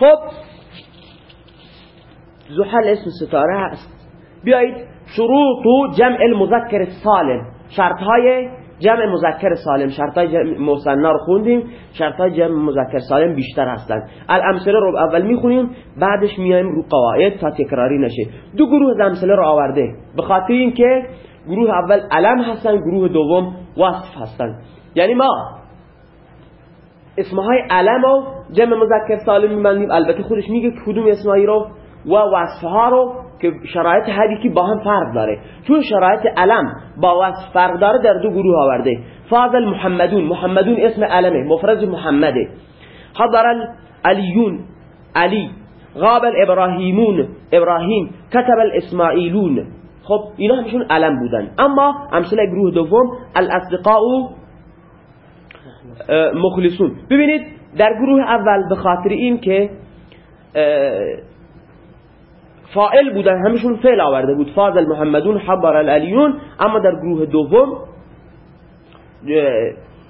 خب زحل اسم ستاره هست. بیایید شروط جمع المذکر سالم شرط های جمع مذکر سالم. شرط های جمع رو خوندیم. شرط های جمع مذکر سالم بیشتر هستند الامثله رو اول می‌خونیم بعدش میایم رو قواعد تا تکراری نشه. دو گروه از امثله رو آورده. به خاطر اینکه گروه اول علم هستن گروه دوم وصف هستن. یعنی ما اسمهای علم و جمع مذکر سالم میبندیم. البته خودش میگه کدوم اسمهایی رو و وصفها رو که شرایط هر که با هم فرق داره. چون شرایط علم با وصف فرق داره در دو گروه آورده. فاضل محمدون. محمدون اسم علمه مفرد محمده. حضر العلیون علی. غاب الابراهیمون ابراهیم. كتب الاسماعیلون. خب اینا همشون علم بودن. اما امثله گروه دوم الاصدقاء مخلصون. ببینید در گروه اول به خاطر این که فائل بودن همشون فعل آورده بود. فاضل محمدون حبر العلیون اما در گروه دوم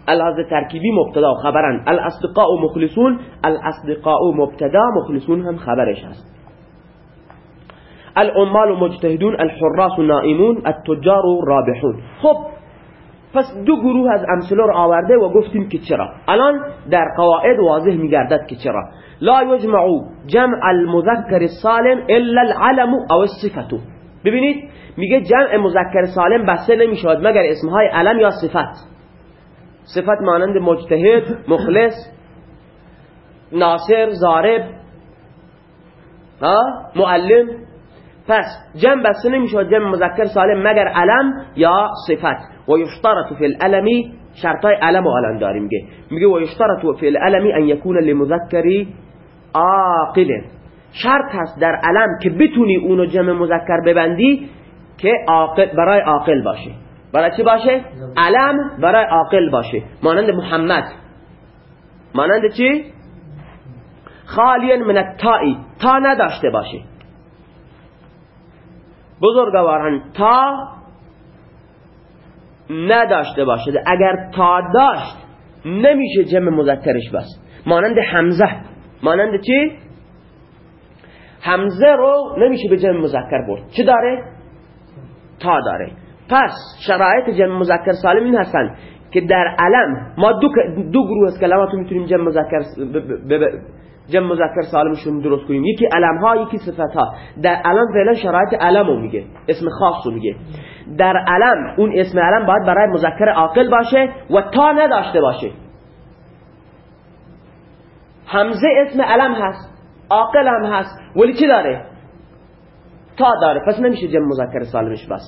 الهاز ترکیبی مبتدا و خبرن. الاصدقاء مخلصون الاصدقاء مبتدا مخلصون هم خبرش هست. العمال مجتهدون الحراس نائمون التجار رابحون. خب پس دو گروه از امثله رو آورده و گفتیم که چرا؟ الان در قواعد واضح میگردد که چرا. لا یجمع جمع المذکر السالم الا العلم او الصفه ببینید میگه جمع مذکر سالم بسته نمی‌شود مگر اسمهای علم یا صفت. صفت مانند مجتهد مخلص ناصر زارب معلم. پس جمع بسته نمی‌شود جمع مذکر سالم مگر علم یا صفت. و یشترط فی الالمی شرطای علم و الان داریم میگه میگه و یشترط فی الالمی ان یکون لمذکری عاقل. شرط هست در علم که بتونی اونو جمع مذکر ببندی که عاقل برای عاقل باشه. برای چی باشه؟ علم برای عاقل باشه. مانند محمد. مانند چی؟ خالیا من التائی تا نداشته باشه. بزرگواران تا نداشته باشه اگر تا داشت نمیشه جمع مذکرش بس مانند حمزه مانند چی؟ حمزه رو نمیشه به جمع مذکر برد چی داره؟ تا داره پس شرایط جمع مذکر سالم این هستن که در علم ما دو, دو گروه از کلمات می‌تونیم جمع مذکر جمع مذکر سالمشون درست کنیم. یکی علم ها یکی صفت ها در علم فعلا شرایط علم رو میگه. اسم خاص رو میگه. در علم اون اسم علم باید برای مذکر عاقل باشه و تا نداشته باشه. حمزه اسم علم هست. عاقل هم هست. ولی چی داره؟ تا داره. پس نمیشه جمع مذکر سالمش بس.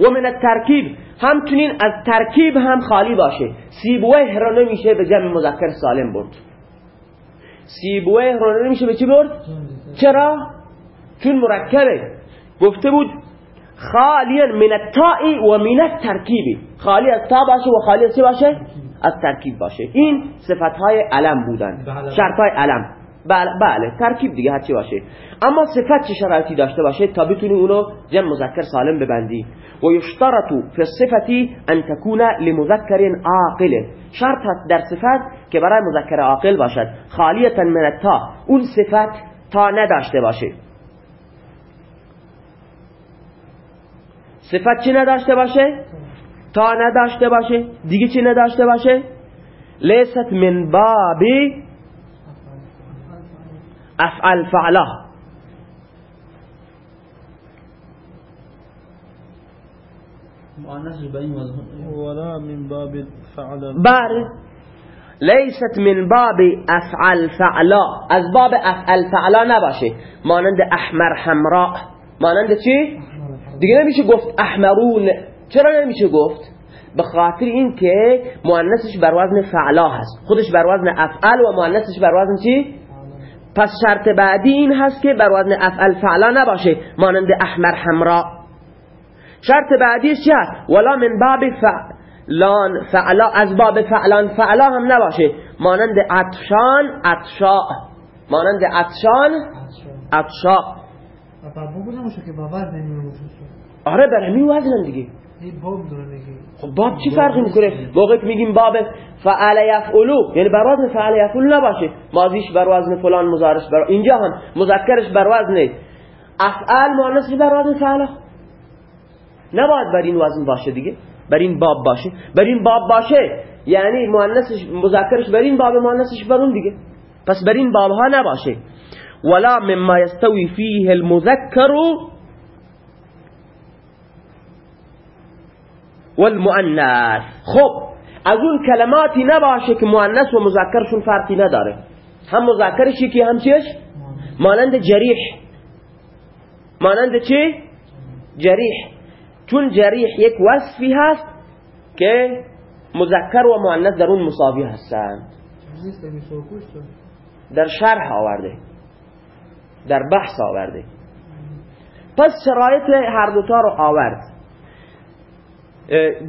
و من الترکیب. همچنین از ترکیب هم خالی باشه. سیبوه را نمیشه به جمع مذکر سالم برد. سیبوه رو نمیشه به چی برد؟ چرا؟ چون مرکبه گفته بود خالیا من التائی و من الترکیبی خالی از تا باشه و خالی از چی باشه؟ از ترکیب باشه این صفت های علم بودن شرط های علم بله, بله ترکیب دیگه هرچی باشه. اما صفت چه شرایطی داشته باشه؟ تا بتونی اونو جمع مذکر سالم ببندی. و یشترط فی الصفتی ان تکون لمذکر عاقل. شرط در صفت که برای مذکر عاقل باشد. خالیتا من التا. اون صفت تا نداشته باشه. صفت چی نداشته باشه؟ تا نداشته باشه. دیگه چی نداشته باشه؟ لیست من بابی افعل فعلا ولا من باب فعلا بله لیست من باب افعل فعلا از باب افعل فعلا نباشه. مانند احمر حمراء. مانند چی؟ دیگه نمیشه گفت احمرون چرا نمیشه گفت؟ به خاطر این که مؤنثش بر وزن فعلا هست. خودش بر وزن افعل و مؤنثش بر وزن چی؟ پس شرط بعدی این هست که بر وزن افعل فعلا نباشه مانند احمر حمراء شرط بعدیش چی هست؟ ولا من باب فعلان فعلا از باب فعلان فعلا هم نباشه. مانند عطشان عطشا. مانند عطشان عطشا. آره بر همین وزن دیگه. باب خب باب چی فرقی می‌کنه؟ موقعی که میگیم باب فعل یفعلو یعنی بر وزن فعل یفعلو نباشه. ماضیش بر وزن فلان مضارعش بر اینجا هم مذکرش بر وزن افعال مؤنثش بر وزن فعل. نباید بر این وزن باشه دیگه. بر این باب باشه. بر این باب باشه یعنی مؤنثش مذکرش بر این باب مؤنثش بر اون دیگه. پس بر این باب ها نباشه. ولا مما يستوي فيه والمؤنث. خب از اون کلماتی نباشه که مؤنث و مذکرشون فرقی نداره. هم مذکرش یکی هم چیش؟ مانند جریح. مانند چی؟ جریح. چون جریح یک وصفی هست که مذکر و مؤنث در اون مساوی هستند. تو. در شرح آورده. در بحث آورده. پس شرایط هر دوتا رو آورد.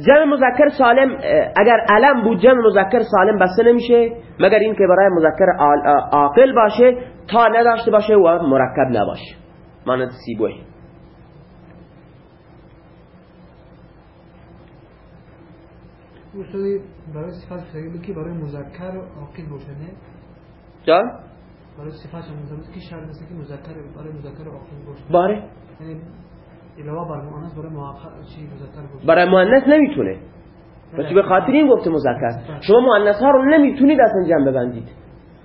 جمع مذکر سالم اگر علم بود جمع مذکر سالم بسته نمیشه مگر این که برای مذکر عاقل باشه تا نداشته باشه و مرکب نباشه. مانند سیبوه. برای صفت فعلی که برای مذکر عاقل باشه نه؟ جان؟ برای صفت مذکر که شرط که مذکر برای مذکر عاقل باشه. باره. برای مؤنث نمی‌تونه. بس به خاطر این گفته مذکر. شما مؤنث ها رو نمی‌تونید اصلا جمع ببندید.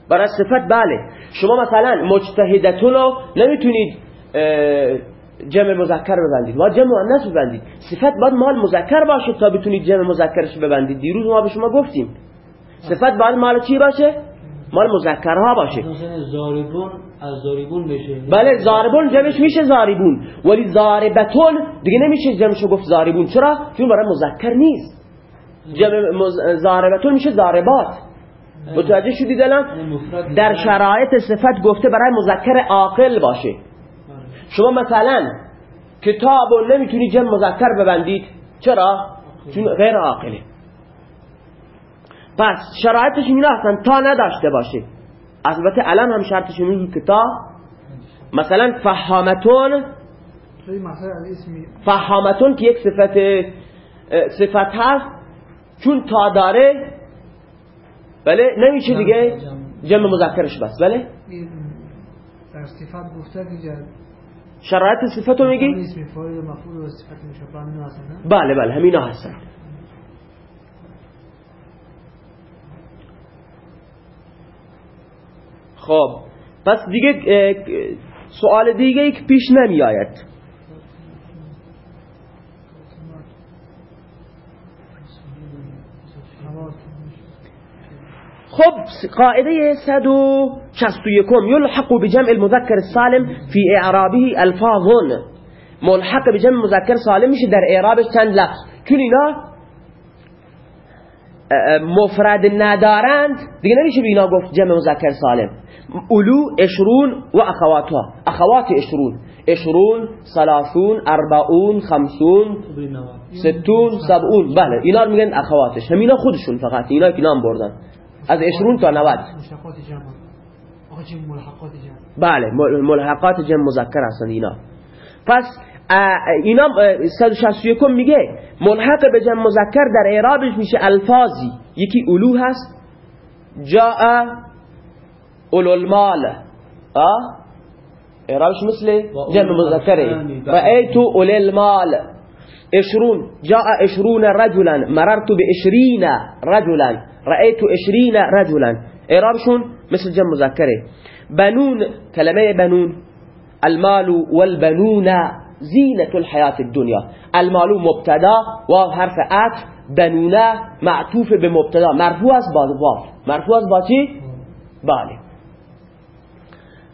برای صفت بله. شما مثلا مجتهدتون رو نمی‌تونید جمع مذکر ببندید. باید جمع مؤنث ببندید. صفت باید مال مذکر باشه تا بتونید جمع مذکرش ببندید. دیروز ما به شما گفتیم. صفت باید مال چی باشه؟ مال مذکرها باشه. زاربون از زاربون بشه. بله زاربون جمعش میشه زاربون. ولی زاربتون دیگه نمیشه جمعشو گفت زاربون. چرا؟ چون برای مذکر نیست. جمع مز... زاربتون میشه زاربات. متوجه شدید الان مفرد. در شرایط صفت گفته برای مذکر عاقل باشه. شما مثلا کتاب نمی‌تونی جمع مذکر ببندید. چرا؟ چون غیر عاقله. پس شرایطش اینا هستن تا نداشته باشه البته الان هم شرطش میگه که تا مثلا فهامتون فهامتون که یک صفت صفت هست چون تا داره بله؟ نمیشه دیگه؟ جمع. مذکرش بس بله؟ در صفت گفته شرایط صفت رو میگی؟ بله بله همینا هستن. خب. پس دیگه سوال دیگه ای که پیش نمی آید خب قاعده 161 يلحق بجمع المذكر السالم في اعرابه الفاظ ملحق بجمع مذكر سالم میشه در اعرابش چند لفظ. اه، مفرد ندارند. دیگه نمیشه به اینا گفت جمع مذکر سالم. اولو اشرون و اخواتها. اخوات اشرون اشرون سلاسون اربعون خمسون ستون سبعون. بله اینا رو میگن اخواتش. همینا خودشون فقط. اینا که نام بردن. از اشرون تا 90 مشتقات جمع. آقا چه ملحقات جمع؟ بله مل- ملحقات جمع مذکر هستن اینا. پس اینا اه، 161 میگه ملحق به جمع مذکر در اعرابش میشه الفاظی. یکی اولو هست جاء اولو المال. اعرابش مثل جمع مذکره. رأيت اولو المال. اشرون جاء اشرون رجلا مررت بعشرين رجلا رأيت عشرين رجلا اعرابشون مثل جمع مذکره. بنون کلمه بنون. المال والبنون. زینة الحیات الدنیا المال مبتدا و حرف عطف بنونه معطوف به مبتدا مرفوع است با. واو مرفوع است با چی؟ بله.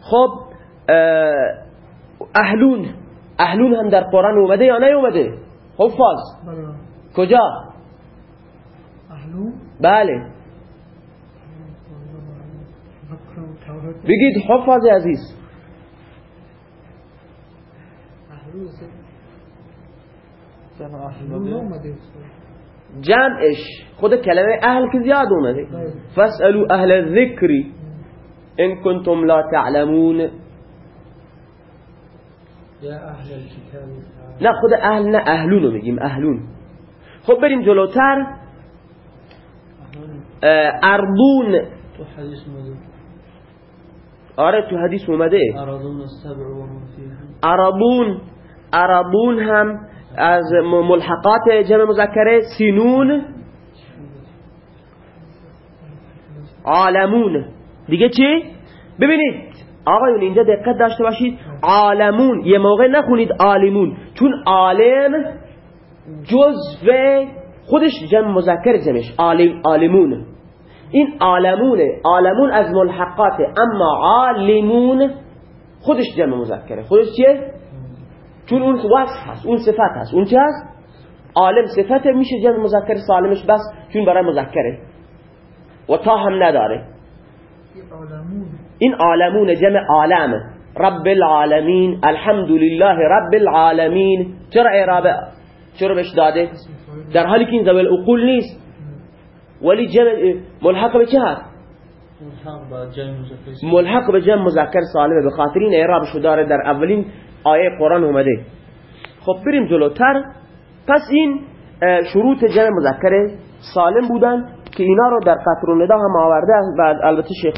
خب آه، اهلون. اهلون هم در قرآن اومده یا نیومده؟ حفاظ. بله کجا؟ اهلو بله. بگید حفاظ عزیز. جمعش. خود کلمه أهل که زیاد اومده. فاسألوا أهل الذکر ان کنتم لا تعلمون. نه خود أهل نه اهلون رو میگیم اهلون. خب بریم جلوتر. آه، ارضون. تو حدیث آره تو حدیث اومده. عربون عربون هم از ملحقات جمع مذکره سینون. عالمون. دیگه چی؟ ببینید. آقایون اینجا دقت داشته باشید. عالمون. یه موقع نخونید عالمون. چون عالم جزو خودش جمع مذکر جمعش. عالم عالمون. این عالمونه عالمون از ملحقات. اما عالمون خودش جمع مذکره. خودش چیه؟ چون اون وصف هست اون صفت هست. اون چه هست؟ عالم صفت میشه جمع مذکر سالمش بس چون برای مذکره. و تا هم نداره. این عالمون جمع عالم. رب العالمین الحمد لله رب العالمین. چرا اعرابه چرا بهش داده؟ در حالی که این ذوی العقول نیست. ولی جمع ملحق به چه هست؟ ملحق به جمع مذکر سالمه. به خاطر این اعرابشو داره در اولین آیه قرآن اومده. خب بریم جلوتر. پس این شروط جمع مذکر سالم بودن که اینا رو در قطر و ندا هم آورده بعد البته شیخ